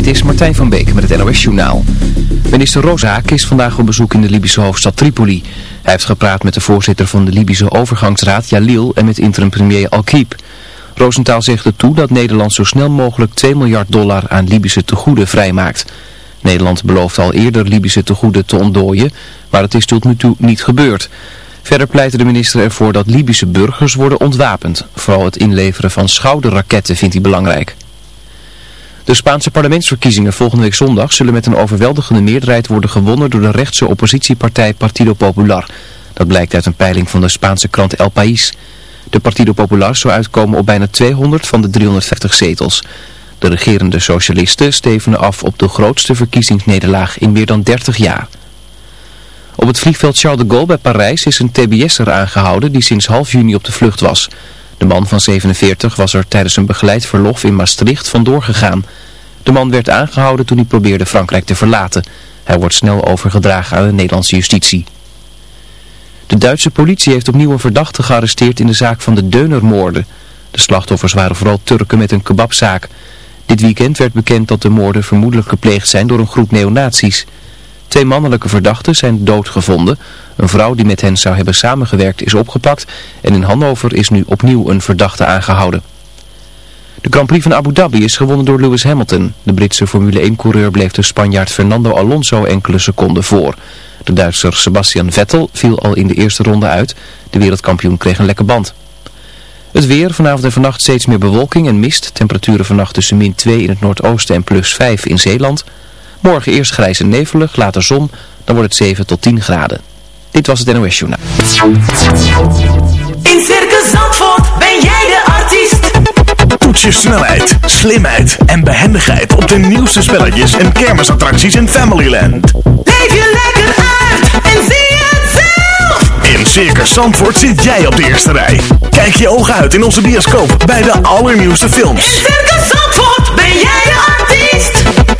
Dit is Martijn van Beek met het NOS Journaal. Minister Rozaak is vandaag op bezoek in de Libische hoofdstad Tripoli. Hij heeft gepraat met de voorzitter van de Libische overgangsraad Jalil en met interim premier Al-Kiep. Roosentaal zegt er toe dat Nederland zo snel mogelijk 2 miljard dollar aan Libische tegoeden vrijmaakt. Nederland belooft al eerder Libische tegoeden te ontdooien, maar het is tot nu toe niet gebeurd. Verder pleitte de minister ervoor dat Libische burgers worden ontwapend. Vooral het inleveren van schouderraketten vindt hij belangrijk. De Spaanse parlementsverkiezingen volgende week zondag zullen met een overweldigende meerderheid worden gewonnen door de rechtse oppositiepartij Partido Popular. Dat blijkt uit een peiling van de Spaanse krant El País. De Partido Popular zou uitkomen op bijna 200 van de 350 zetels. De regerende socialisten stevenen af op de grootste verkiezingsnederlaag in meer dan 30 jaar. Op het vliegveld Charles de Gaulle bij Parijs is een TBS'er aangehouden die sinds half juni op de vlucht was. De man van 47 was er tijdens een begeleid verlof in Maastricht vandoor gegaan. De man werd aangehouden toen hij probeerde Frankrijk te verlaten. Hij wordt snel overgedragen aan de Nederlandse justitie. De Duitse politie heeft opnieuw een verdachte gearresteerd in de zaak van de Deunermoorden. De slachtoffers waren vooral Turken met een kebabzaak. Dit weekend werd bekend dat de moorden vermoedelijk gepleegd zijn door een groep neonazies. Twee mannelijke verdachten zijn doodgevonden. Een vrouw die met hen zou hebben samengewerkt is opgepakt en in Hannover is nu opnieuw een verdachte aangehouden. De Grand Prix van Abu Dhabi is gewonnen door Lewis Hamilton. De Britse Formule 1-coureur bleef de Spanjaard Fernando Alonso enkele seconden voor. De Duitser Sebastian Vettel viel al in de eerste ronde uit. De wereldkampioen kreeg een lekke band. Het weer, vanavond en vannacht steeds meer bewolking en mist. Temperaturen vannacht tussen min 2 in het noordoosten en plus 5 in Zeeland. Morgen eerst grijs en nevelig, later zon, dan wordt het 7 tot 10 graden. Dit was het NOS Journaal. In Circus Zandvoort ben jij de artiest. Toets je snelheid, slimheid en behendigheid op de nieuwste spelletjes en kermisattracties in Familyland. Leef je lekker uit en zie het zelf. In Circus Zandvoort zit jij op de eerste rij. Kijk je ogen uit in onze bioscoop bij de allernieuwste films. In Circus Zandvoort ben jij de artiest.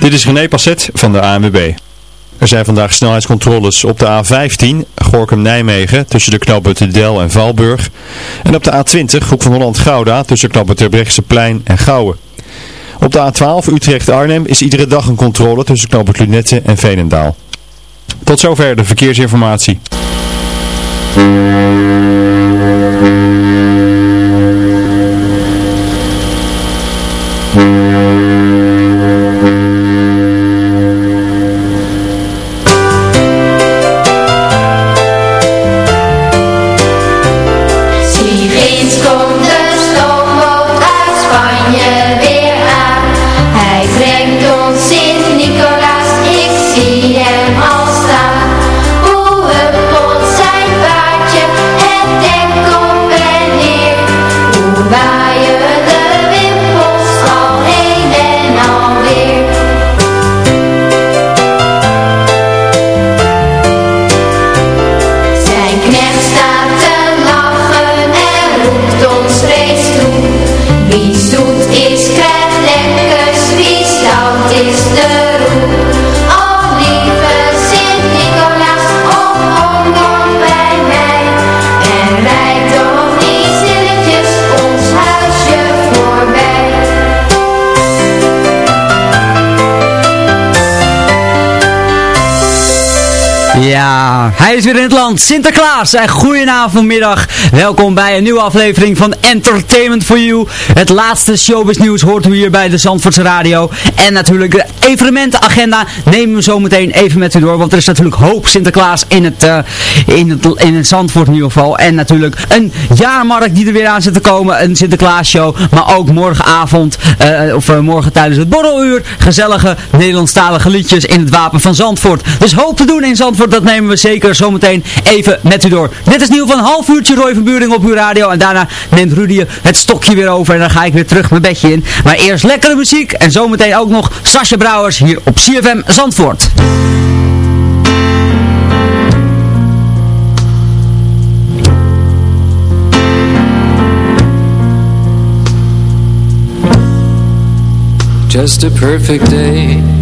Dit is René Passet van de ANWB. Er zijn vandaag snelheidscontroles op de A15 Gorkum-Nijmegen tussen de knooppunten Del en Valburg. En op de A20 Hoek van Holland-Gouda tussen knooppunt Plein en Gouwen. Op de A12 Utrecht-Arnhem is iedere dag een controle tussen knooppunt Lunette en Veenendaal. Tot zover de verkeersinformatie. Ja, hij is weer in het land. Sinterklaas. En goedenavondmiddag. Welkom bij een nieuwe aflevering van Entertainment for You. Het laatste showbiz nieuws hoort u hier bij de Zandvoortse Radio. En natuurlijk de evenementenagenda nemen we zo meteen even met u door. Want er is natuurlijk hoop Sinterklaas in het, uh, in het, in het Zandvoort in ieder geval. En natuurlijk een jaarmarkt die er weer aan zit te komen. Een Sinterklaas show. Maar ook morgenavond, uh, of uh, morgen tijdens het borreluur. Gezellige Nederlandstalige liedjes in het Wapen van Zandvoort. Dus hoop te doen in Zandvoort. Dat nemen we zeker zometeen even met u door. Dit is nieuw van een half uurtje Roy van Buring op uw radio. En daarna neemt Rudy het stokje weer over. En dan ga ik weer terug mijn bedje in. Maar eerst lekkere muziek. En zometeen ook nog Sascha Brouwers hier op CFM Zandvoort. Just a perfect day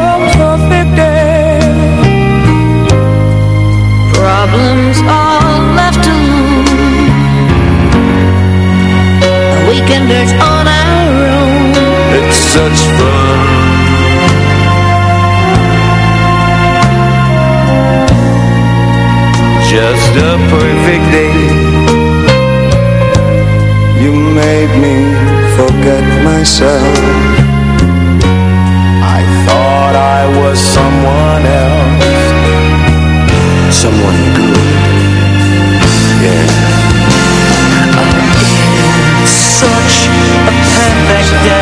Problems all left alone Weekenders on our own. It's such fun. Just a perfect day. You made me forget myself. I thought I was someone else Someone. Good Yeah. It's such a perfect day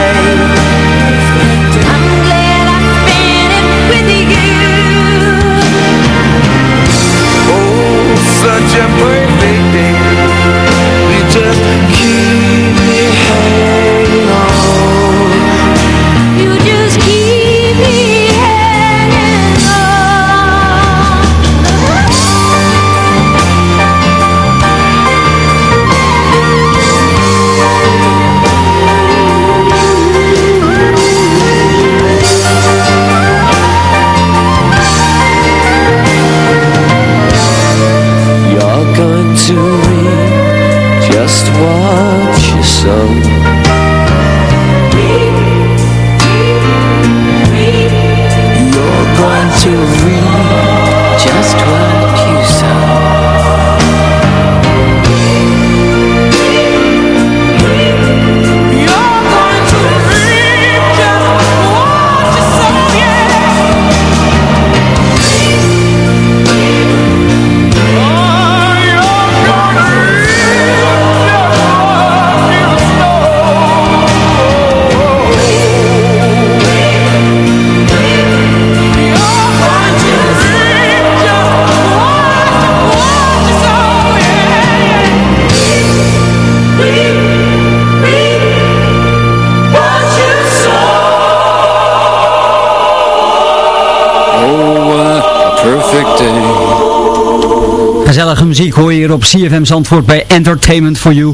Gezellige muziek hoor je hier op CFM Zandvoort bij Entertainment for You.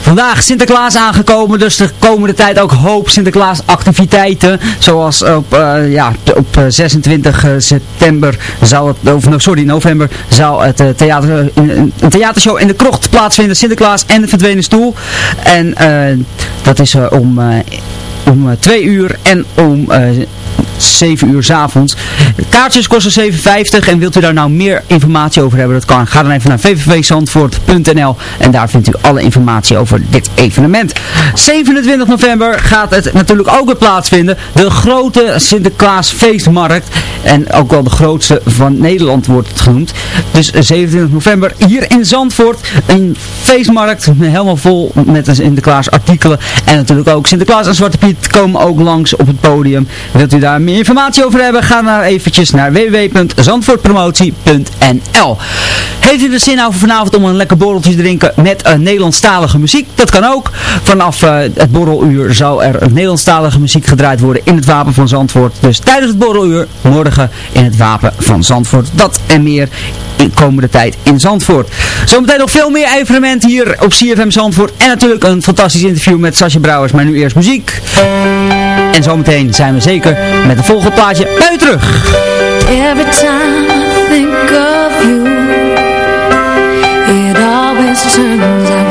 Vandaag Sinterklaas aangekomen, dus de komende tijd ook hoop Sinterklaas activiteiten. Zoals op, uh, ja, op 26 september zou het, of sorry, november zou het theater, een, theatershow in de krocht plaatsvinden. Sinterklaas en de verdwenen stoel. En dat is om, om twee uur en om 7 uur 's avonds. Kaartjes kosten 7,50 en wilt u daar nou meer informatie over hebben, dat kan. Ga dan even naar www.zandvoort.nl en daar vindt u alle informatie over dit evenement. 27 november gaat het natuurlijk ook weer plaatsvinden. De grote Sinterklaas feestmarkt. En ook wel de grootste van Nederland wordt het genoemd. Dus 27 november hier in Zandvoort. Een feestmarkt helemaal vol met Sinterklaas artikelen. En natuurlijk ook Sinterklaas en Zwarte Piet komen ook langs op het podium. Wilt u daar meer informatie over hebben? Ga dan eventjes naar www.zandvoortpromotie.nl Heeft u er zin over vanavond om een lekker borreltje te drinken met uh, Nederlandstalige muziek? Dat kan ook. Vanaf uh, het borreluur zal er Nederlandstalige muziek gedraaid worden in het Wapen van Zandvoort. Dus tijdens het borreluur morgen in het Wapen van Zandvoort. Dat en meer in komende tijd in Zandvoort. Zometeen nog veel meer evenementen hier op CFM Zandvoort. En natuurlijk een fantastisch interview met Sascha Brouwers. Maar nu eerst muziek. En zometeen zijn we zeker met het volgende plaatje bij u terug. Every time I think of you, it always turns out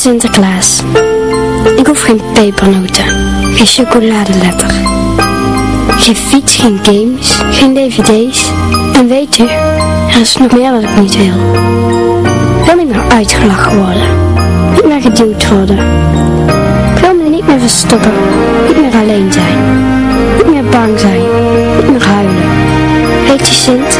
Sinterklaas, ik hoef geen pepernoten, geen chocoladeletter, geen fiets, geen games, geen dvd's. En weet u, er is nog meer wat ik niet wil. Wil niet meer uitgelachen worden, niet meer geduwd worden. Ik wil me niet meer verstoppen, niet meer alleen zijn, niet meer bang zijn, niet meer huilen. Weet je Sint,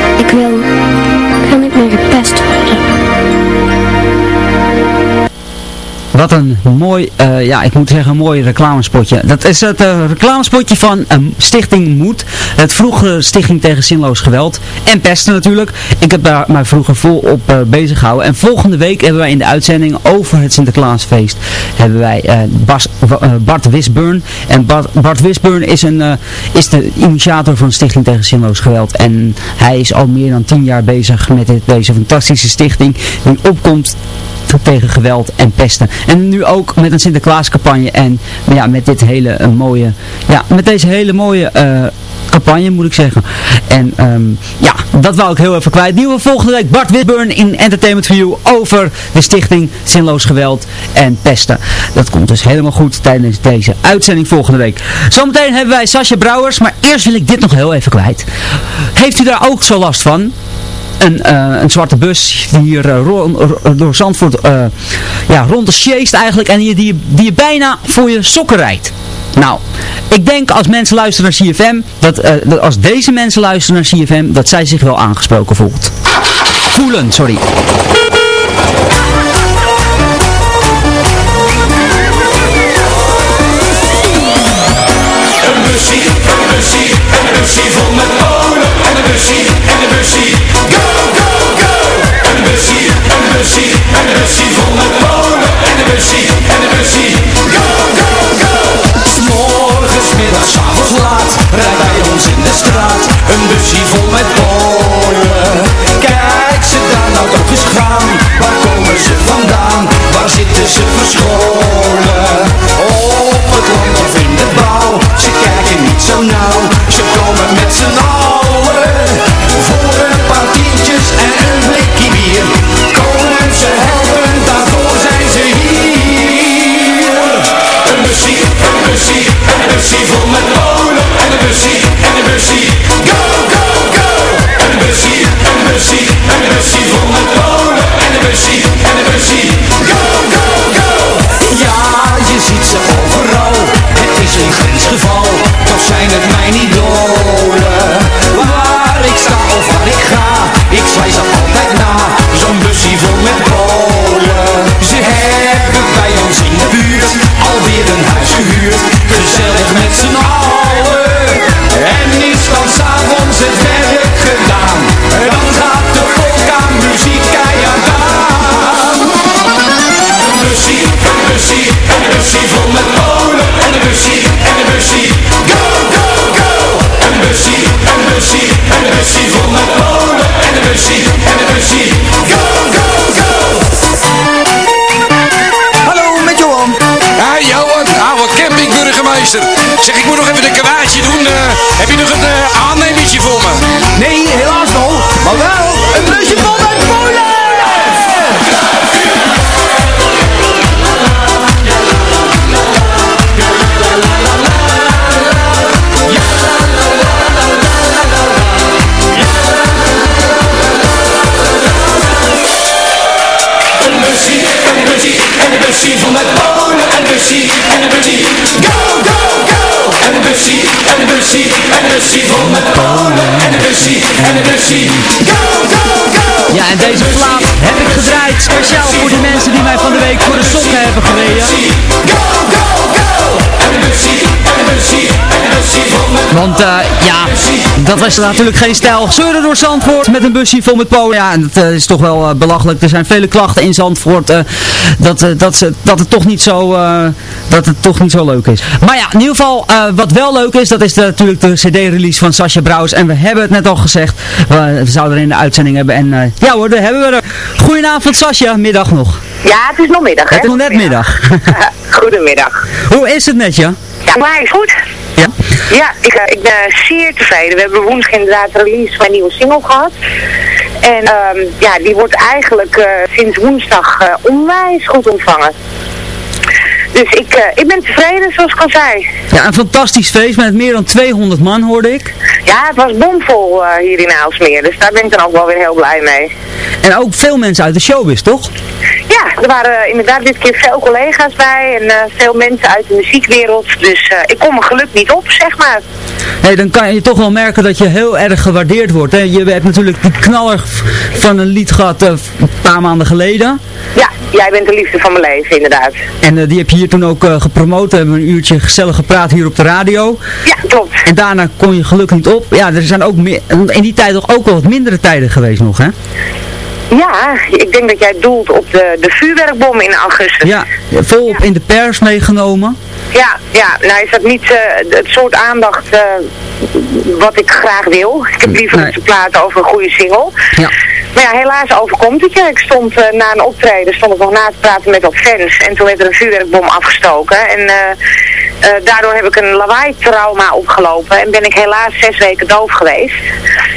Wat een mooi, eh, ja, ik moet zeggen, mooi reclamespotje. Dat is het eh, reclamespotje van um, Stichting Moed. Het vroegere Stichting tegen Zinloos Geweld. En pesten natuurlijk. Ik heb daar mij vroeger vol op uh, bezig gehouden. En volgende week hebben wij in de uitzending over het Sinterklaasfeest... hebben wij Bart Wisburn. En Bart, Wisburn is, een, is de initiator van Stichting tegen Zinloos Geweld. En hij is al meer dan tien jaar bezig met deze fantastische stichting... die opkomt tegen geweld en pesten. En nu ook met een Sinterklaascampagne en ja, met dit hele uh, mooie, ja, met deze hele mooie uh, campagne moet ik zeggen. En um, ja, dat wou ik heel even kwijt. Nieuwe volgende week Bart Whitburn in Entertainment You over de stichting Zinloos Geweld en Pesten. Dat komt dus helemaal goed tijdens deze uitzending volgende week. Zometeen hebben wij Sascha Brouwers, maar eerst wil ik dit nog heel even kwijt. Heeft u daar ook zo last van? Een, uh, een zwarte bus die hier uh, door Zandvoort ja, rond de sjeest eigenlijk en die, die, die je bijna voor je sokken rijdt. Nou, ik denk als mensen luisteren naar CFM, dat, dat als deze mensen luisteren naar CFM, dat zij zich wel aangesproken voelt. Voelen, sorry. Een bussie, een bussie, een bussie vol met. En een bussie, en een bussie, bussie, en een bussie met polen. En een bussie, en een bussie, een bussie, go, go, go. En een bussie vol met polen. Een bussie, go, go, go. Ja, en deze plaat heb ik gedraaid speciaal voor de mensen die mij van de week voor de sokken hebben gereden. Go, go. Want eh, ja, dat was natuurlijk geen stijl. Zeuren door Zandvoort met een busje vol met polen. Ja, en dat eh, is toch wel eh, belachelijk. Er zijn vele klachten in Zandvoort dat, dat, ze, dat, het toch niet zo, dat het toch niet zo leuk is. Maar ja, in ieder geval, wat wel leuk is, dat is de, natuurlijk de cd-release van Sascha Brouwers. En we hebben het net al gezegd, we zouden er in de uitzending hebben. En ja hoor, daar hebben we er. Goedenavond Sascha, middag nog. Ja, het is nog middag, hè? Het is nog net middag. Goedemiddag. Hoe is het met je? Ja, maar is goed. Ja. Ik, eh, ik ben zeer tevreden. We hebben woensdag inderdaad de release van mijn nieuwe single gehad. En ehm, ja, die wordt eigenlijk eh, sinds woensdag eh, onwijs goed ontvangen. Dus ik, eh, ik ben tevreden, zoals ik al zei. Ja, een fantastisch feest met meer dan 200 man, hoorde ik. Ja, het was bomvol eh, hier in Aalsmeer, dus daar ben ik dan ook wel weer heel blij mee. En ook veel mensen uit de showbiz, toch? Ja, er waren inderdaad dit keer veel collega's bij en eh, veel mensen uit de muziekwereld. Dus ik kom mijn geluk niet op, zeg maar. Hey, dan kan je toch wel merken dat je heel erg gewaardeerd wordt. Hè? Je hebt natuurlijk die knaller van een lied gehad eh, een paar maanden geleden. Ja, jij bent de liefde van mijn leven, inderdaad. En eh, die heb je hier toen ook eh, gepromoot. We hebben een uurtje gezellig gepraat hier op de radio. Ja, klopt. En daarna kon je gelukkig niet op. Ja, er zijn ook meer, in die tijd toch ook wel wat mindere tijden geweest nog, hè? Ja, ik denk dat jij doelt op de, de vuurwerkbom in augustus. Ja, volop in de pers meegenomen. Ja, ja, nou is dat niet eh, het soort aandacht wat ik graag wil. Ik heb liever dat ze praten over een goede single. Ja. Maar ja, helaas overkomt het je. Ik stond eh, na een optreden, stond ik nog na te praten met wat fans. En toen werd er een vuurwerkbom afgestoken. En eh, eh, daardoor heb ik een lawaai-trauma opgelopen. En ben ik helaas zes weken doof geweest.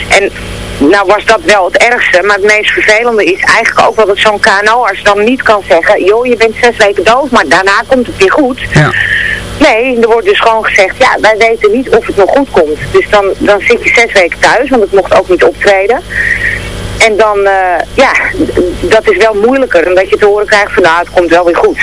En nou was dat wel het ergste. Maar het meest vervelende is eigenlijk ook wel dat zo'n KNO-arts dan niet kan zeggen... joh, je bent zes weken doof, maar daarna komt het weer goed. Ja. Nee, er wordt dus gewoon gezegd, ja, wij weten niet of het nog goed komt. Dus dan, dan zit je zes weken thuis, want ik mocht ook niet optreden. En dan, eh, ja, dat is wel moeilijker, omdat je te horen krijgt van, nou, het komt wel weer goed.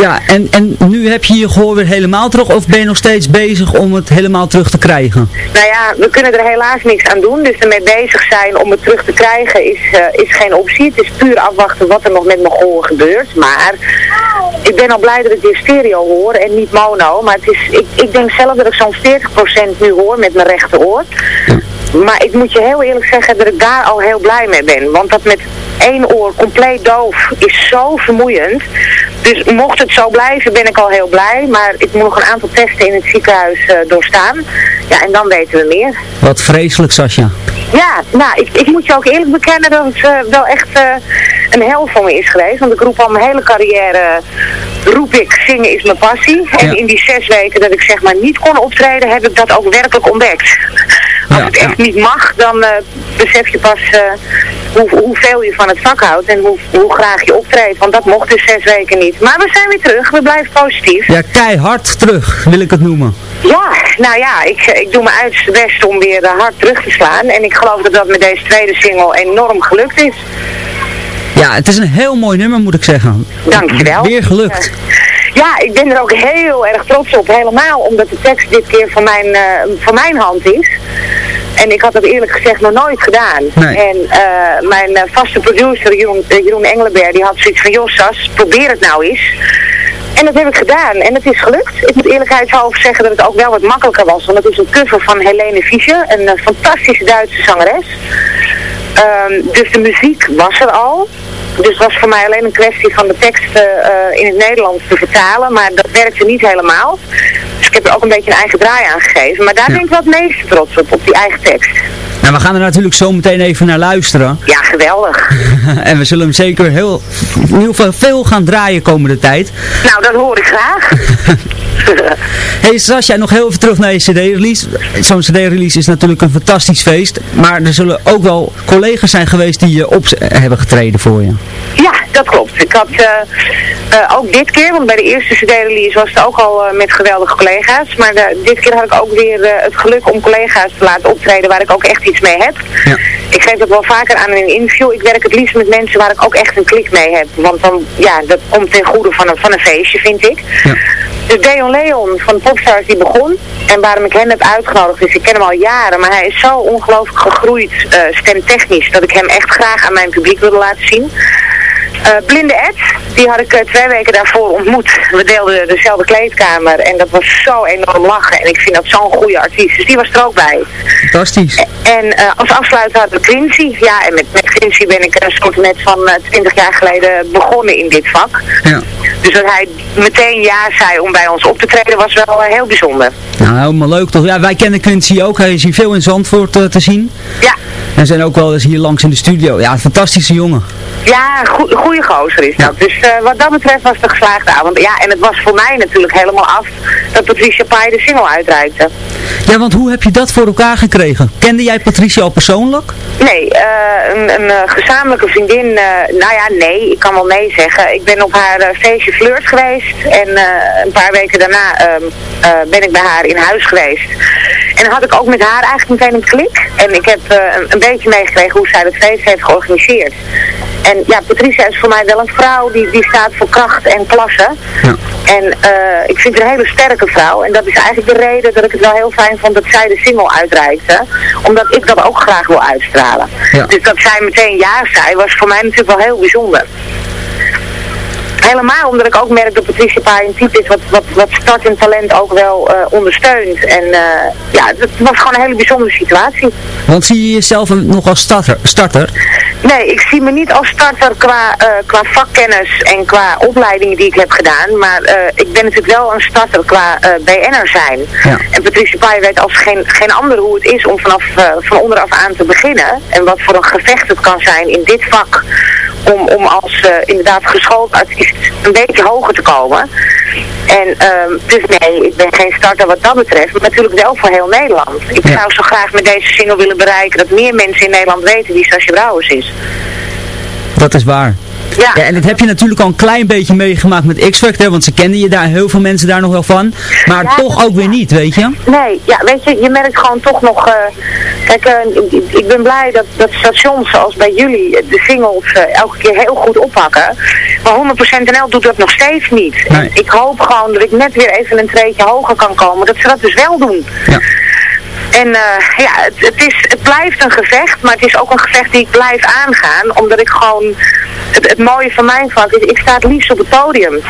Ja, en, en nu heb je je gehoor weer helemaal terug of ben je nog steeds bezig om het helemaal terug te krijgen? Nou ja, we kunnen er helaas niks aan doen, dus ermee bezig zijn om het terug te krijgen is, eh, is geen optie. Het is puur afwachten wat er nog met mijn gehoor gebeurt, maar ik ben al blij dat ik weer stereo hoor en niet mono, maar het is, ik, ik denk zelf dat ik zo'n 40% nu hoor met mijn rechteroor. Maar ik moet je heel eerlijk zeggen dat ik daar al heel blij mee ben. Want dat met één oor compleet doof is zo vermoeiend. Dus mocht het zo blijven ben ik al heel blij. Maar ik moet nog een aantal testen in het ziekenhuis eh, doorstaan. Ja, en dan weten we meer. Wat vreselijk, Sascha. Ja, nou, ik, ik moet je ook eerlijk bekennen dat het eh, wel echt eh, een hel voor me is geweest. Want ik roep al mijn hele carrière, roep ik, zingen is mijn passie. En Ja. in die zes weken dat ik zeg maar niet kon optreden, heb ik dat ook werkelijk ontdekt. Als het echt niet mag, dan eh, besef je pas eh, hoe, hoeveel je van het vak houdt en hoe, hoe graag je optreedt. Want dat mocht dus zes weken niet. Maar we zijn weer terug, we blijven positief. Ja, keihard terug, wil ik het noemen. Ja, nou ja, ik, ik doe mijn uiterste best om weer eh, hard terug te slaan. En ik geloof dat dat met deze tweede single enorm gelukt is. Ja, het is een heel mooi nummer, moet ik zeggen. Dankjewel. Weer gelukt. Ja, ik ben er ook heel erg trots op. Helemaal omdat de tekst dit keer van mijn, eh, van mijn hand is. En ik had dat eerlijk gezegd nog nooit gedaan. Nee. En eh, mijn eh, vaste producer, Jeroen, eh, Jeroen Engelenberg, die had zoiets van... Jos, Sas, probeer het nou eens. En dat heb ik gedaan. En het is gelukt. Ik moet eerlijkheidshalve zeggen dat het ook wel wat makkelijker was. Want het is een cover van Helene Fischer, een fantastische Duitse zangeres. Ehm, dus de muziek was er al. Dus het was voor mij alleen een kwestie van de teksten in het Nederlands te vertalen. Maar dat werkte niet helemaal. Dus ik heb er ook een beetje een eigen draai aan gegeven. Maar daar ben ik wel het meeste trots op, op die eigen tekst. Nou, we gaan er natuurlijk zo meteen even naar luisteren. Ja, geweldig. en we zullen hem zeker heel, in ieder geval veel gaan draaien komende tijd. Nou, dat hoor ik graag. Hey Sascha, nog heel even terug naar je cd-release. Zo'n cd-release is natuurlijk een fantastisch feest. Maar er zullen ook wel collega's zijn geweest die je op hebben getreden voor je. Ja, dat klopt. Ik had eh, eh, ook dit keer, want bij de eerste CD-release was het ook al eh, met geweldige collega's. Maar de- dit keer had ik ook weer het geluk om collega's te laten optreden waar ik ook echt iets mee heb. Ja. Ik geef dat wel vaker aan in een interview. Ik werk het liefst met mensen waar ik ook echt een klik mee heb. Want dan, ja, dat komt ten goede van een, van een feestje, vind ik. Ja. Dus Deon Leon van Popstars die begon. En waarom ik hem heb uitgenodigd is, ik ken hem al jaren, maar hij is zo ongelooflijk gegroeid stemtechnisch, dat ik hem echt graag aan mijn publiek wilde laten zien. Eh, Blinde Ed, die had ik eh, twee weken daarvoor ontmoet. We deelden dezelfde kleedkamer en dat was zo enorm lachen. En ik vind dat zo'n goede artiest. Dus die was er ook bij. Fantastisch. En eh, als afsluiter hadden we Quincy. Ja, en met, met Quincy ben ik een soort net van eh, 20 jaar geleden begonnen in dit vak. Ja. Dus dat hij meteen ja zei om bij ons op te treden was wel heel bijzonder. Nou, helemaal leuk toch. Ja, wij kennen Quincy ook. Hij is hier veel in Zandvoort eh, te zien. Ja, En zijn ook wel eens hier langs in de studio. Ja, fantastische jongen. ja goe- goede gozer is dat. Dus eh, wat dat betreft was het een geslaagde avond. Ja, en het was voor mij natuurlijk helemaal af dat Patricia Pai de single uitreikte. Ja, want hoe heb je dat voor elkaar gekregen? Kende jij Patricia al persoonlijk? Nee, eh, een, een gezamenlijke vriendin, nou ja, nee, ik kan wel nee zeggen. Ik ben op haar feestje flirt geweest en een paar weken daarna ehm, eh, ben ik bij haar in huis geweest. En dan had ik ook met haar eigenlijk meteen een klik. En ik heb eh, een, een beetje meegekregen hoe zij het feest heeft georganiseerd. En ja, Patricia is voor mij wel een vrouw die, die staat voor kracht en klasse. En eh, ik vind haar een hele sterke vrouw. En dat is eigenlijk de reden dat ik het wel heel fijn vond dat zij de single uitreikte. Omdat ik dat ook graag wil uitstralen. Ja. Dus dat zij meteen ja zei, was voor mij natuurlijk wel heel bijzonder. Helemaal omdat ik ook merk dat Patricia Paai een type is wat, wat, wat startend talent ook wel eh, ondersteunt. En eh, ja, het was gewoon een hele bijzondere situatie. Want zie je jezelf nog als starter? starter? Nee, ik zie me niet als starter qua, eh, qua vakkennis en qua opleidingen die ik heb gedaan. Maar ik ben natuurlijk wel een starter qua BN'er zijn. Ja. En Patricia Pai weet als geen, geen ander hoe het is om vanaf van onderaf aan te beginnen. En wat voor een gevecht het kan zijn in dit vak. Om, om als eh, inderdaad geschoold artiest een beetje hoger te komen. En ehm, dus nee, ik ben geen starter wat dat betreft. Maar natuurlijk wel voor heel Nederland. Ik Ja. zou zo graag met deze single willen bereiken dat meer mensen in Nederland weten wie Sascha Brouwers is. Dat is waar. Ja. Ja, en dat heb je natuurlijk al een klein beetje meegemaakt met X-Factor, want ze kenden je daar, heel veel mensen daar nog wel van. Maar Ja, toch ook weer niet, weet je? Nee, ja, weet je, je merkt gewoon toch nog... eh, kijk, eh, ik- ik ben blij dat, dat stations zoals bij jullie de singles eh, elke keer heel goed oppakken. Maar 100% NL doet dat nog steeds niet. Nee. En ik hoop gewoon dat ik net weer even een treetje hoger kan komen. Dat ze dat dus wel doen. Ja. En ja, het, het, is, het blijft een gevecht, maar het is ook een gevecht die ik blijf aangaan. Omdat ik gewoon, het, mooie van mijn vak is, ik sta het liefst op het podium.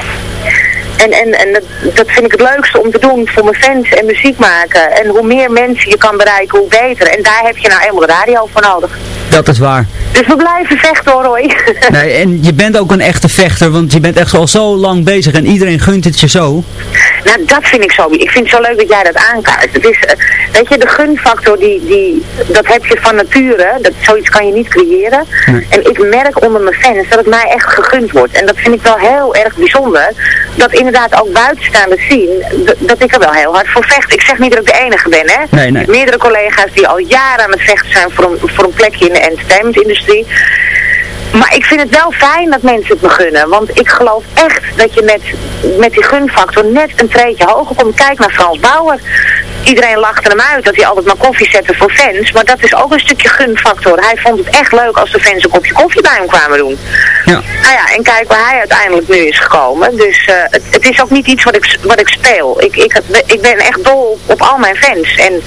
En, en, en dat, dat vind ik het leukste om te doen voor mijn fans en muziek maken. En hoe meer mensen je kan bereiken, hoe beter. En daar heb je nou eenmaal de radio voor nodig. Dat is waar. Dus we blijven vechten hoor. Nee, en je bent ook een echte vechter, want je bent echt al zo lang bezig en iedereen gunt het je zo. Nou, dat vind ik zo. Ik vind het zo leuk dat jij dat aankaart. Het is, eh, weet je, de gunfactor, die, die, dat heb je van nature. Dat, zoiets kan je niet creëren. Nee. En ik merk onder mijn fans dat het mij echt gegund wordt. En dat vind ik wel heel erg bijzonder. Dat inderdaad ook buitenstaanders zien dat, ik er wel heel hard voor vecht. Ik zeg niet dat ik de enige ben, hè. Nee, nee. Meerdere collega's die al jaren aan het vechten zijn voor een, voor een plekje in de Maar ik vind het wel fijn dat mensen het me gunnen. Want ik geloof echt dat je met, met die gunfactor net een treetje hoger komt. Kijk naar Frans Bauer. Iedereen lachte hem uit dat hij altijd maar koffie zette voor fans. Maar dat is ook een stukje gunfactor. Hij vond het echt leuk als de fans een kopje koffie bij hem kwamen doen. Ja. Nou ja, en kijk waar hij uiteindelijk nu is gekomen. Dus eh, het, het is ook niet iets wat ik, wat ik speel. Ik, ik, ik ben echt dol op al mijn fans. En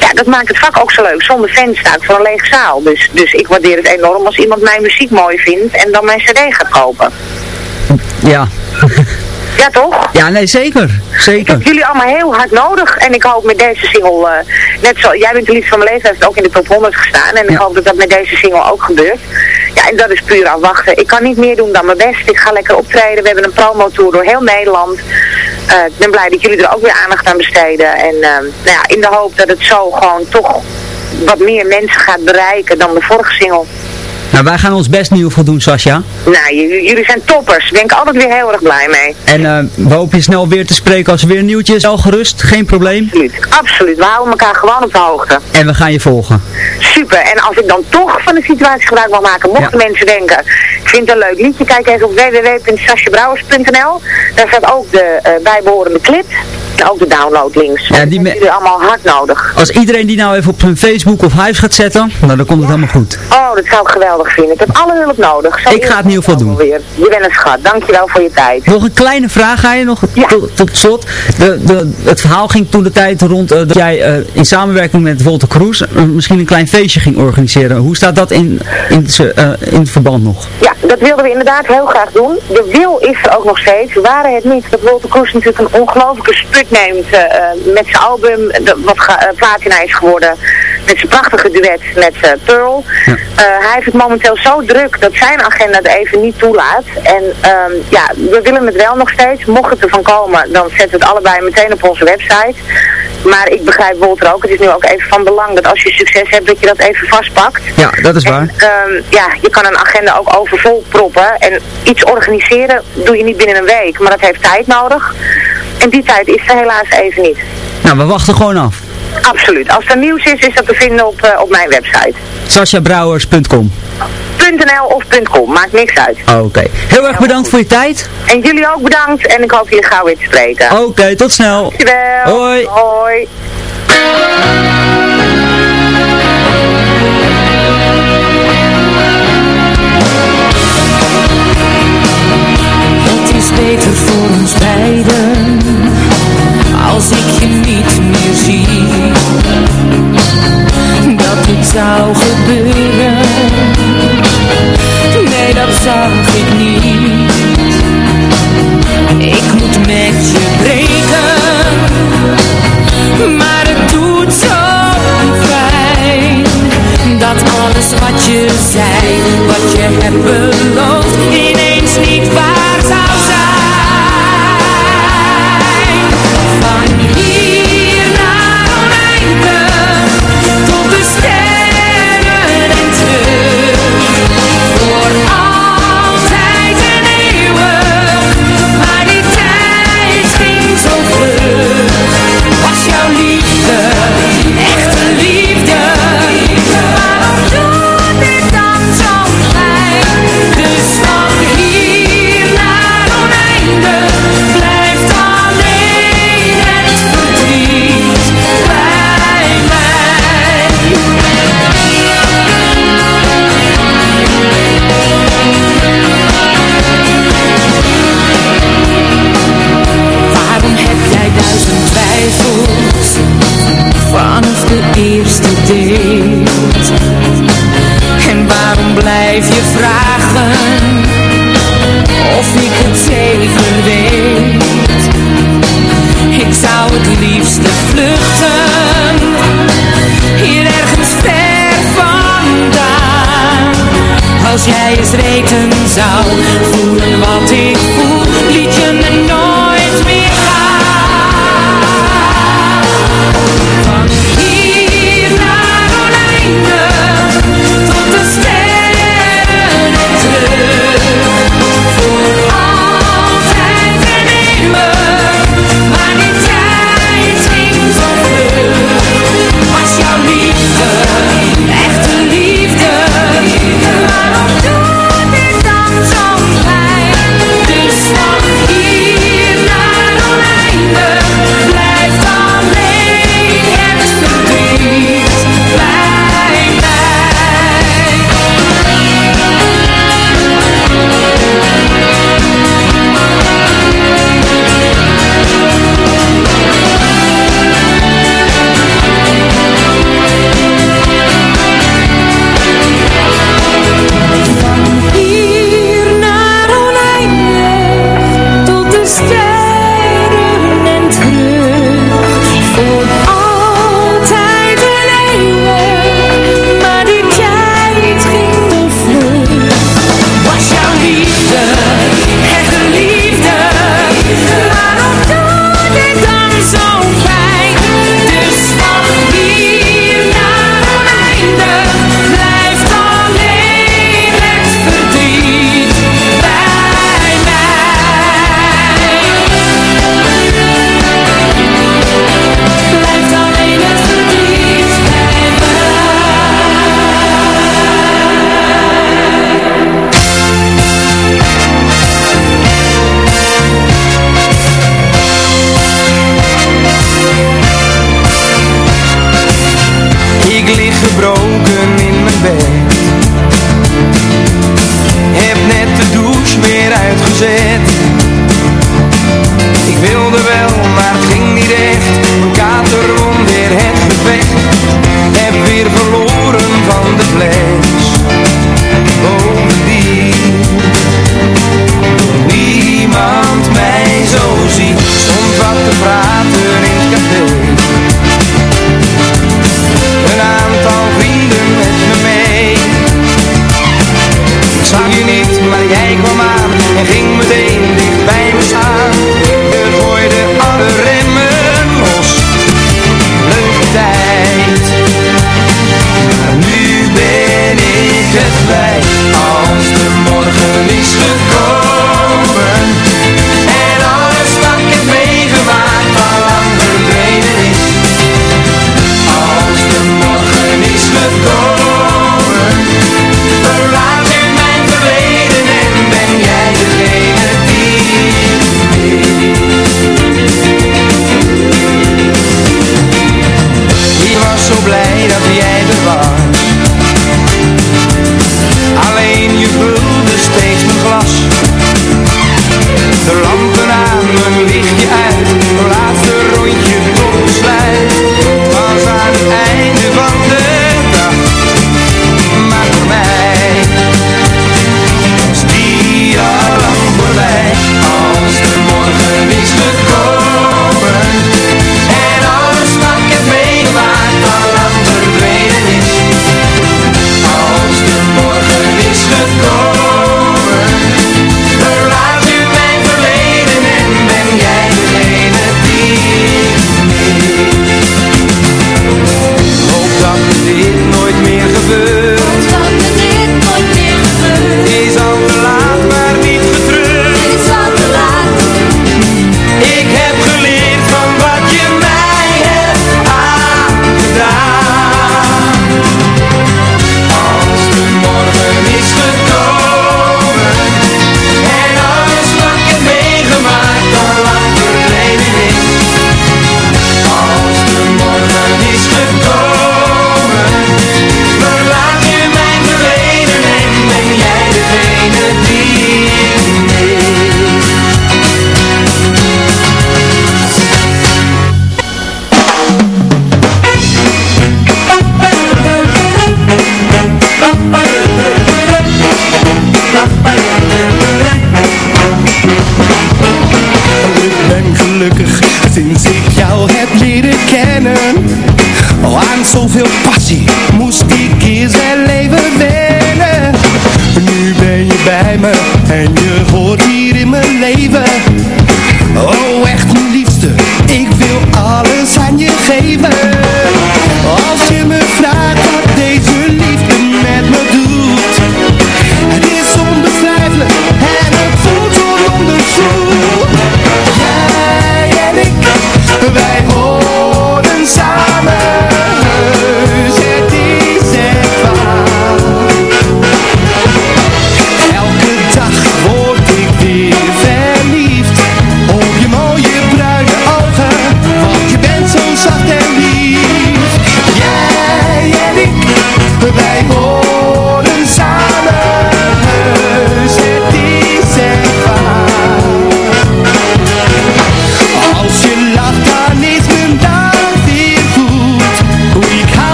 ja, dat maakt het vak ook zo leuk. Zonder fans sta ik voor een lege zaal. Dus, dus ik waardeer het enorm als iemand mijn muziek mooi vindt en dan mijn cd gaat kopen. Ja. Ja, toch? Ja, nee, zeker. Ik Zeker. heb jullie allemaal heel hard nodig. En ik hoop met deze single, eh, net zo, jij bent de liefde van mijn leven, heeft ook in de top 100 gestaan. En ik hoop dat dat met deze single ook gebeurt. Ja, en dat is puur afwachten. Ik kan niet meer doen dan mijn best. Ik ga lekker optreden. We hebben een promotour door heel Nederland. Eh, ik ben blij dat jullie er ook weer aandacht aan besteden. En eh, nou ja, in de hoop dat het zo gewoon toch wat meer mensen gaat bereiken dan de vorige single. Nou, wij gaan ons best in ieder geval doen, Sascha. Nou, jullie, zijn toppers. Ben ik altijd weer heel erg blij mee. En eh, we hopen je snel weer te spreken als er weer een nieuwtje is. Al gerust, geen probleem. Absoluut. Absoluut. We houden elkaar gewoon op de hoogte. En we gaan je volgen. Super. En als ik dan toch van de situatie gebruik wil maken, mochten mensen denken, ik vind het een leuk liedje, kijk even op www.sasjebrouwers.nl. Daar staat ook de eh, bijbehorende clip ook de downloadlinks. Ja, die hebben jullie allemaal hard nodig. Als iedereen die nou even op zijn Facebook of Hives gaat zetten, nou, dan komt het helemaal goed. Oh, dat zou ik geweldig vinden. Ik heb alle hulp nodig. Ik ga het in ieder geval doen. Weer. Je bent een schat. Dankjewel voor je tijd. Nog een kleine vraag aan je nog tot, tot slot. De, de, het verhaal ging toen de tijd rond eh, dat jij eh, in samenwerking met Volta Cruz eh, misschien een klein feestje ging organiseren. Hoe staat dat in, in, in het verband nog? Ja, dat wilden we inderdaad heel graag doen. De wil is er ook nog steeds. Waren het niet dat Walter Kroes natuurlijk een ongelofelijke sput neemt eh, met zijn album, wat eh, platina is geworden, met zijn prachtige duet met eh, Pearl. Ja. Hij heeft het momenteel zo druk dat zijn agenda het even niet toelaat. En ehm, ja, we willen het wel nog steeds. Mocht het ervan komen, dan zetten we het allebei meteen op onze website. Maar ik begrijp Walter ook. Het is nu ook even van belang dat als je succes hebt, dat je dat even vastpakt. Ja, dat is waar. Ehm, ja, je kan een agenda ook overvol proppen. En iets organiseren doe je niet binnen een week, maar dat heeft tijd nodig. En die tijd is er helaas even niet. Nou, we wachten gewoon af. Absoluut. Als er nieuws is, is dat te vinden op, eh, op mijn website. sasjabrouwers.com .nl of .com, maakt niks uit. Oké. Heel erg bedankt voor je tijd. En jullie ook bedankt en ik hoop je gauw weer te spreken. Oké, tot snel. Dankjewel. Hoi. Hoi.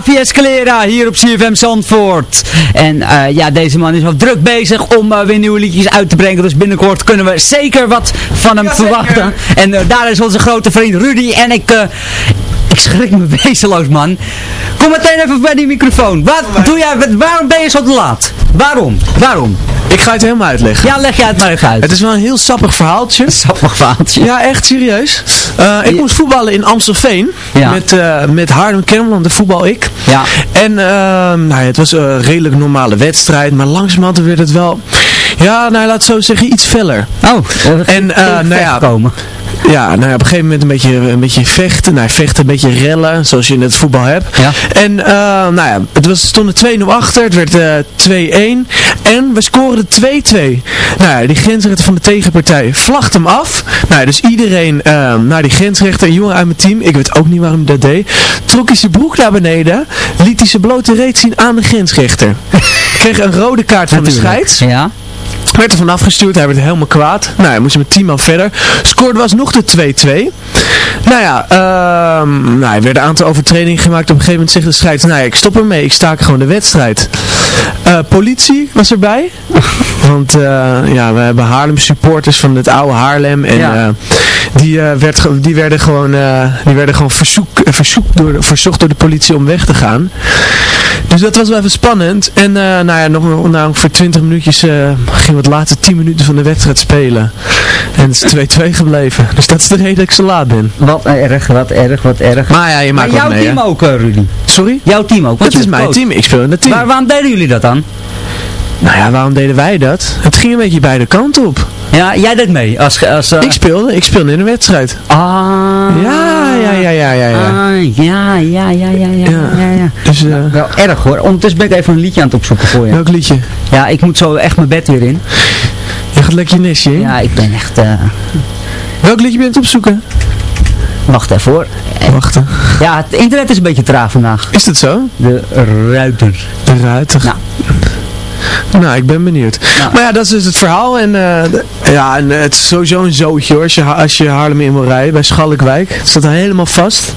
Ja, via Scalera hier op CFM Zandvoort. En eh, ja, deze man is wel druk bezig om eh, weer nieuwe liedjes uit te brengen. Dus binnenkort kunnen we zeker wat van hem verwachten. En eh, daar is onze grote vriend Rudy. En ik, ik schrik me wezenloos, man. Kom meteen even bij die microfoon. Wat doe jij, waarom ben je zo te laat? Waarom? Waarom? Ik ga het helemaal uitleggen. Ja, leg jij het maar even uit. Het is wel een heel sappig verhaaltja. Sappig verhaaltje? Ja, echt serieus. Eh, ik moest voetballen in Amstelveen. Ja. Met, eh met Haarlem Kermeland, de voetbal ik. Ja. En ehm, nou ja, het was een redelijk normale wedstrijd. Maar langzamerhand werd het wel... Ja, nou laat zo zeggen, iets feller. Oh, en eh nou ja, komen. Ja, nou ja, op een gegeven moment een beetje, een beetje vechten. Nou, vechten, een beetje rellen, zoals je in het voetbal hebt. Ja. En eh, nou ja, het was, stonden 2-0 achter. Het werd eh 2-1. En we scoorden 2-2. Nou ja, die grensrechter van de tegenpartij vlacht hem af. Nou ja, dus iedereen eh, naar die grensrechter. Een jongen uit mijn team, ik weet ook niet waarom hij dat deed. Trok hij zijn broek naar beneden. Liet hij zijn blote reet zien aan de grensrechter. Kreeg een rode kaart van de scheids. Ja. Werd er vanaf gestuurd, hij werd helemaal kwaad. Nou, hij moest met 10 man verder. Scoorde was nog de 2-2. Nou ja, ehm, nou, er werden een aantal overtredingen gemaakt. Op een gegeven moment zegt de scheids, nou ja, ik stop ermee, ik staak gewoon de wedstrijd. Eh, politie was erbij. Want eh, ja, we hebben Haarlem supporters van het oude Haarlem. En Ja. eh, die, werd, die werden gewoon, die werden gewoon verzoek, verzoek door, verzocht door de politie om weg te gaan. Dus dat was wel even spannend. En nou ja, nog nou, ongeveer 20 minuutjes gingen we de laatste 10 minuten van de wedstrijd spelen. En het is 2-2 gebleven. Dus dat is de reden dat ik zo laat ben. Wat erg, wat erg, wat erg. Maar ja, je maakt maar jouw mee, team hè? ook, eh, Rudy? Sorry? Jouw team ook? Dat is mijn coach. team. Ik speel in het team. Maar waarom deden jullie dat dan? Nou ja, waarom deden wij dat? Het ging een beetje beide kanten op. Ja, jij deed mee. Als, als, eh, Ik speelde, ik speelde in een wedstrijd. Ah. Ja, ja, ja, ja, ja. ja. Ah, ja, ja, ja, ja, ja, ja, ja. Dus, eh, Wel erg hoor. Ondertussen ben ik even een liedje aan het opzoeken voor je. welk liedje? Ja, ik moet zo echt mijn bed weer in. Je gaat lekker je nestje in? Ja, ik ben echt... Welk liedje ben je aan het opzoeken? Wacht even hoor. Wachten. Ja, het internet is een beetje traag vandaag. Is dat zo? De ruiter. De ruiter. Nou. Nou, ik ben benieuwd. Maar ja, dat is dus het verhaal. En, eh, ja, en eh, het is sowieso een zootje hoor. Als je, als je Haarlem in wil rijden bij Schalkwijk. Het staat helemaal vast.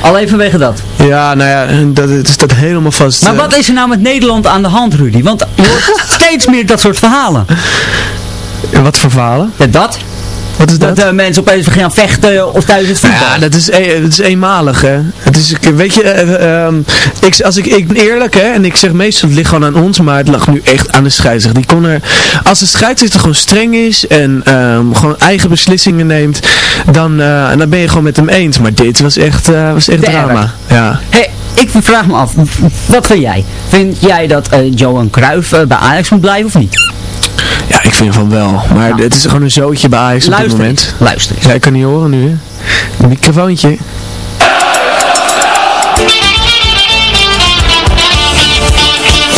Al even vanwege dat. Ja, nou ja, dat, het staat helemaal vast. Maar eh. wat is er nou met Nederland aan de hand, Rudy? Want je hoort steeds meer dat soort verhalen. En wat voor verhalen? Ja, dat. Wat is dat? Dat eh, mensen opeens weer gaan vechten of thuis het voetbal. Ja, dat is, e- dat is eenmalig, hè. Het is, weet je, eh, ehm, ik, als ik, ik ben eerlijk, hè, en ik zeg meestal, het ligt gewoon aan ons, maar het lag nu echt aan de scheidsrechter. Die kon er, als de scheidsrechter gewoon streng is en ehm, gewoon eigen beslissingen neemt, dan, eh, dan ben je gewoon met hem eens. Maar dit was echt, eh, was echt drama. erg. Ja. Hey, ik vraag me af, wat vind jij? Vind jij dat eh, Johan Cruijff eh, bij Ajax moet blijven of niet? Ja, ik vind van wel. Maar het is gewoon een zootje bij Ajax op dit moment. eens, luister eens. Ja, ik kan niet horen nu, hè. Een microfoontje.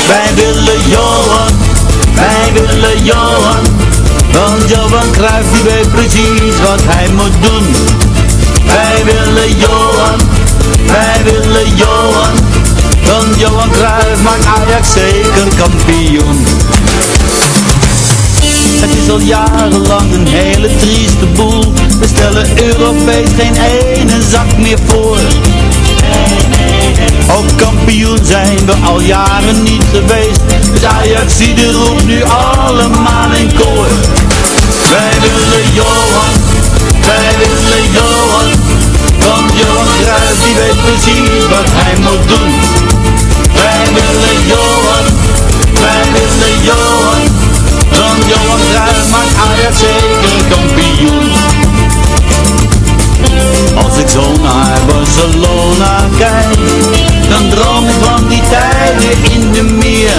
Wij willen Johan, wij willen Johan. Want Johan Cruijff die weet precies wat hij moet doen. Wij willen Johan, wij willen Johan. Want Johan Cruijff maakt Ajax zeker kampioen. Het is al jarenlang een hele trieste boel. We stellen Europees geen ene zak meer voor. Ook kampioen zijn we al jaren niet geweest. Dus Ajax zie de roep nu allemaal in koor. Wij willen Johan, wij willen Johan. Want Johan Cruijff die weet precies wat hij moet doen. Wij willen Johan, Ajax zeker kampioen. Als ik zo naar Barcelona kijk, dan droom ik van die tijden in de meer.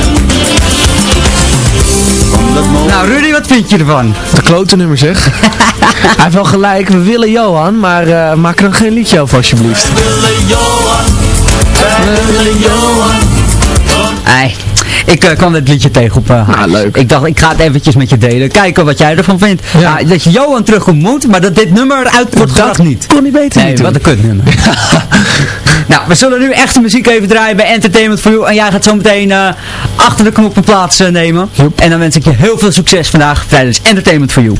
Nou Rudy, wat vind je ervan? De klote nummer zeg. Hij heeft wel gelijk, we willen Johan, maar eh, maak er dan geen liedje over alsjeblieft. willen Johan, wij willen Johan. Ei, ik eh, kwam dit liedje tegen op... Nou, leuk. Ik dacht, ik ga het eventjes met je delen. Kijken wat jij ervan vindt. Ja. dat je Johan terugkomt moet, maar dat dit nummer uit wordt gebracht niet. kon niet beter Nee, niet wat een kutnummer. nou, we zullen nu echte muziek even draaien bij Entertainment for You. En jij gaat zo meteen eh, achter de knoppen plaats eh, nemen. En dan wens ik je heel veel succes vandaag tijdens Entertainment for You.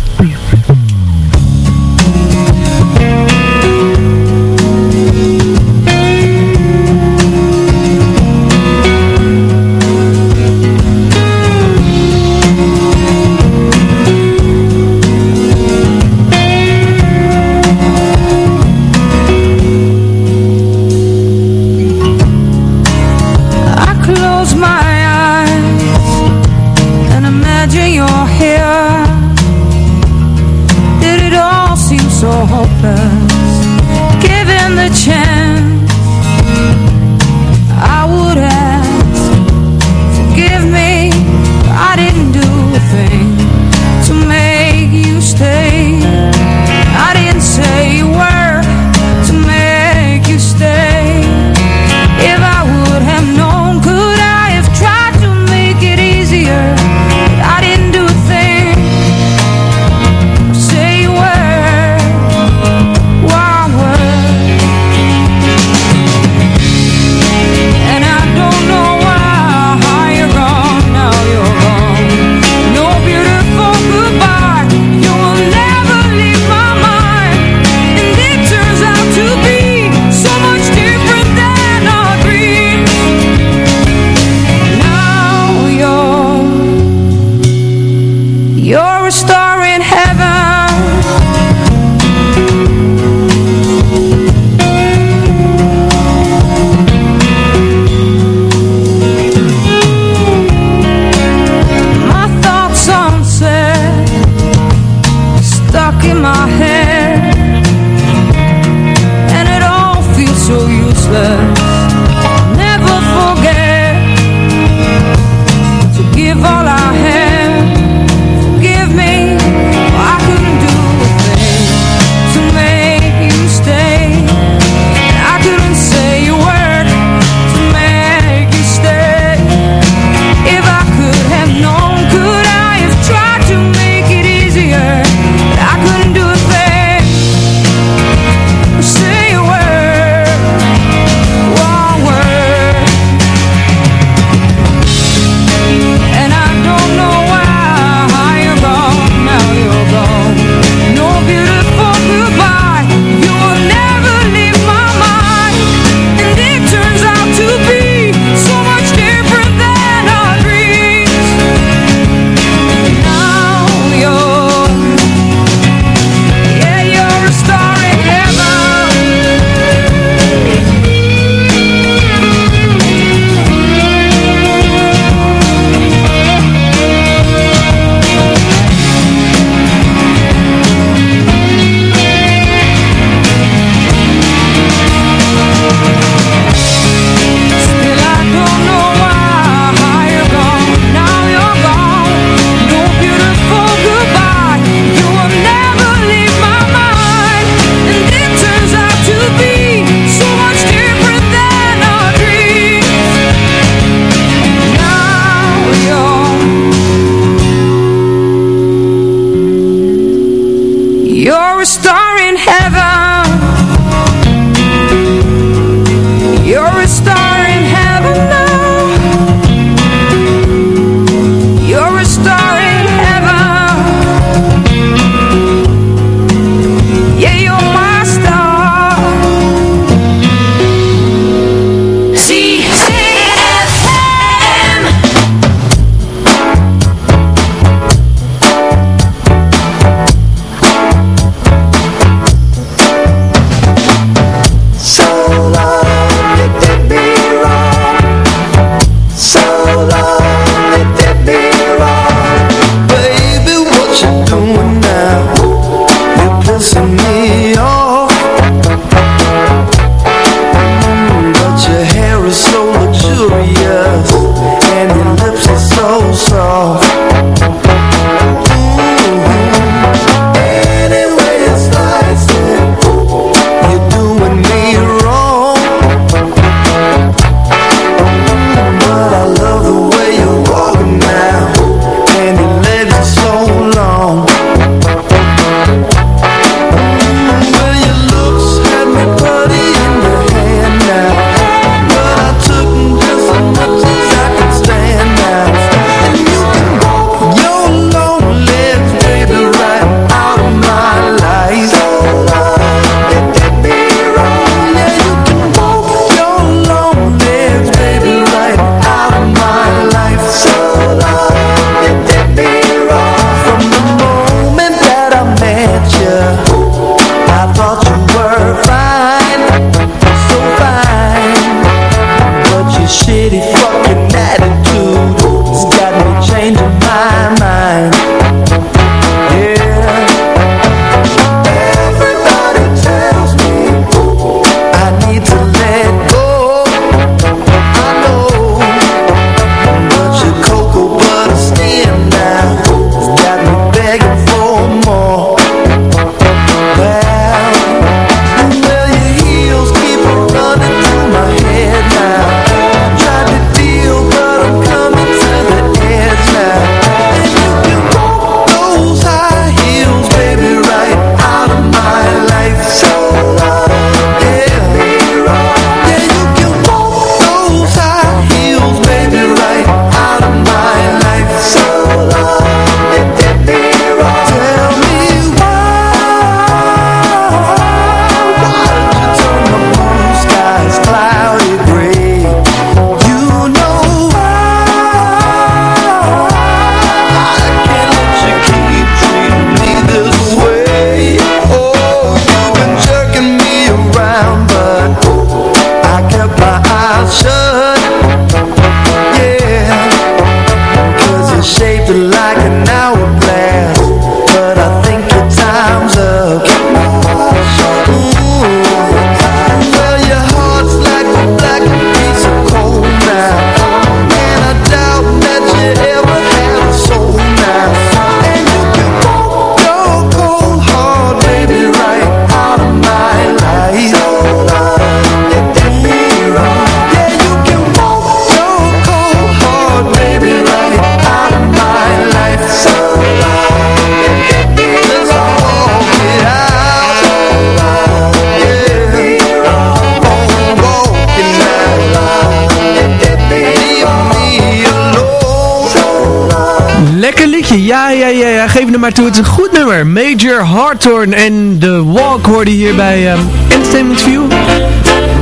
Maar toe. Het is een goed nummer. Major Hawthorne en The Walk hoorde hier bij ehm, Entertainment View.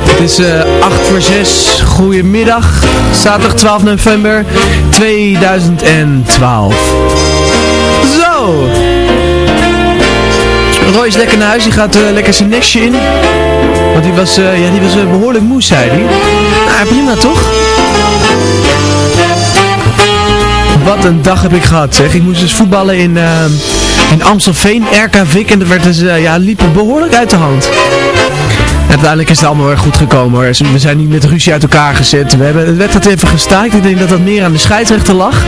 Het is eh 8 voor 6. Goedemiddag. Zaterdag 12 november 2012. Zo. Roy is lekker naar huis. Die gaat eh, lekker zijn nestje in. Want die was, eh, ja, die was eh, behoorlijk moe, zei hij. Nou, prima toch? Wat een dag heb ik gehad zeg. Ik moest dus voetballen in, uh, in Amstelveen, RK Vik. En dat werd dus, uh, ja, liep behoorlijk uit de hand. Uiteindelijk is het allemaal weer goed gekomen. We zijn niet met ruzie uit elkaar gezet. We hebben, het werd even gestaakt. Ik denk dat dat meer aan de scheidsrechter lag.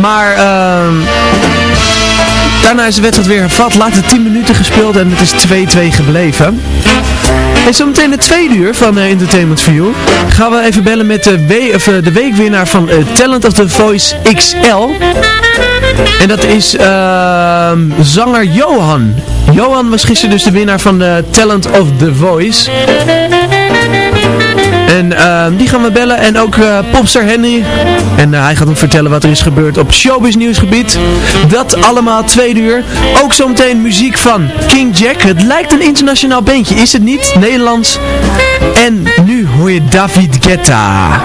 Maar uh, daarna is de wedstrijd weer hervat. Later 10 minuten gespeeld en het is 2-2 gebleven. En zometeen de tweede uur van uh, Entertainment View gaan we even bellen met de, uh, de weekwinnaar van uh, Talent of the Voice XL. En dat is uh, zanger Johan. Johan was gisteren dus de winnaar van Talent of the Voice. En uh, die gaan we bellen. En ook uh, popster Henry. En uh, hij gaat ons vertellen wat er is gebeurd op showbiz nieuwsgebied. Dat allemaal tweede uur. Ook zometeen muziek van King Jack. Het lijkt een internationaal bandje. Is het niet? Nederlands. En nu hoor je David Guetta.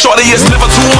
Shorty, it's never too